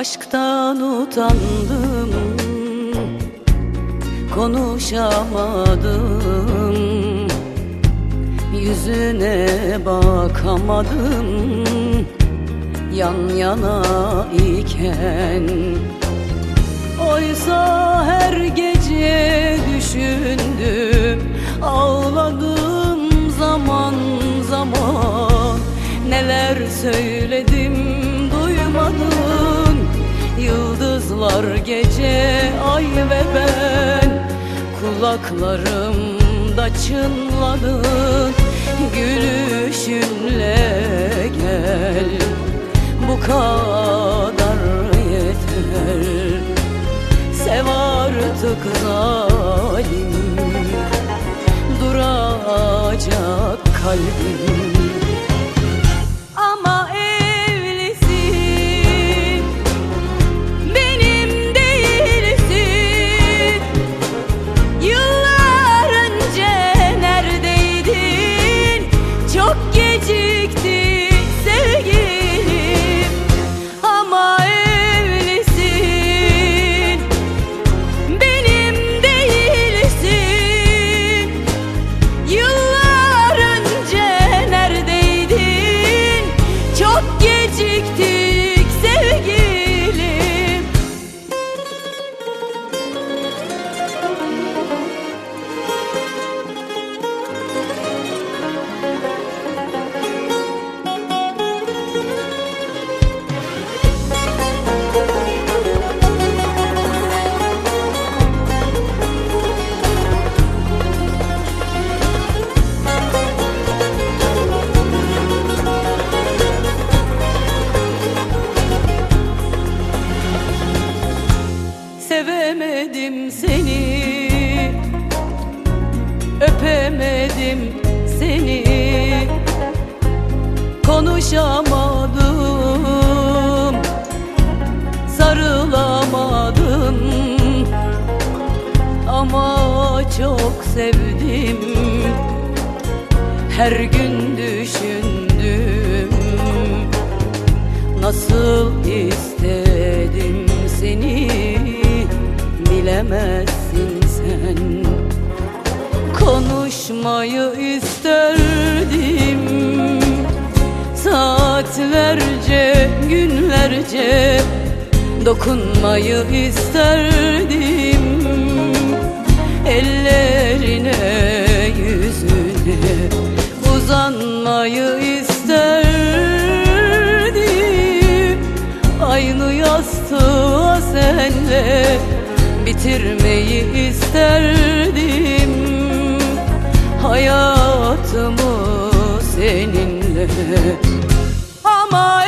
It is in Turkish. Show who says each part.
Speaker 1: Aşktan utandım Konuşamadım. Yüzüne bakamadım Yan yana iken. Oysa her gece düşündüm Ağladım zaman zaman. Neler söyledim Yıldızlar gece ay ve ben. Kulaklarımda çınladın Gülüşünle gel. Bu kadar yeter. Sev artık zalim. Duracak kalbim Çok Öpemedim seni. Konuşamadım Sarılamadım. Ama çok sevdim. Her gün düşündüm. Nasıl istedim seni bilemezsin Konuşmayı isterdim. Saatlerce, günlerce Dokunmayı isterdim. Ellerine, yüzüne Uzanmayı isterdim. Aynı yastığa senle Bitirmeyi isterdim Hayatımı seninle. Ama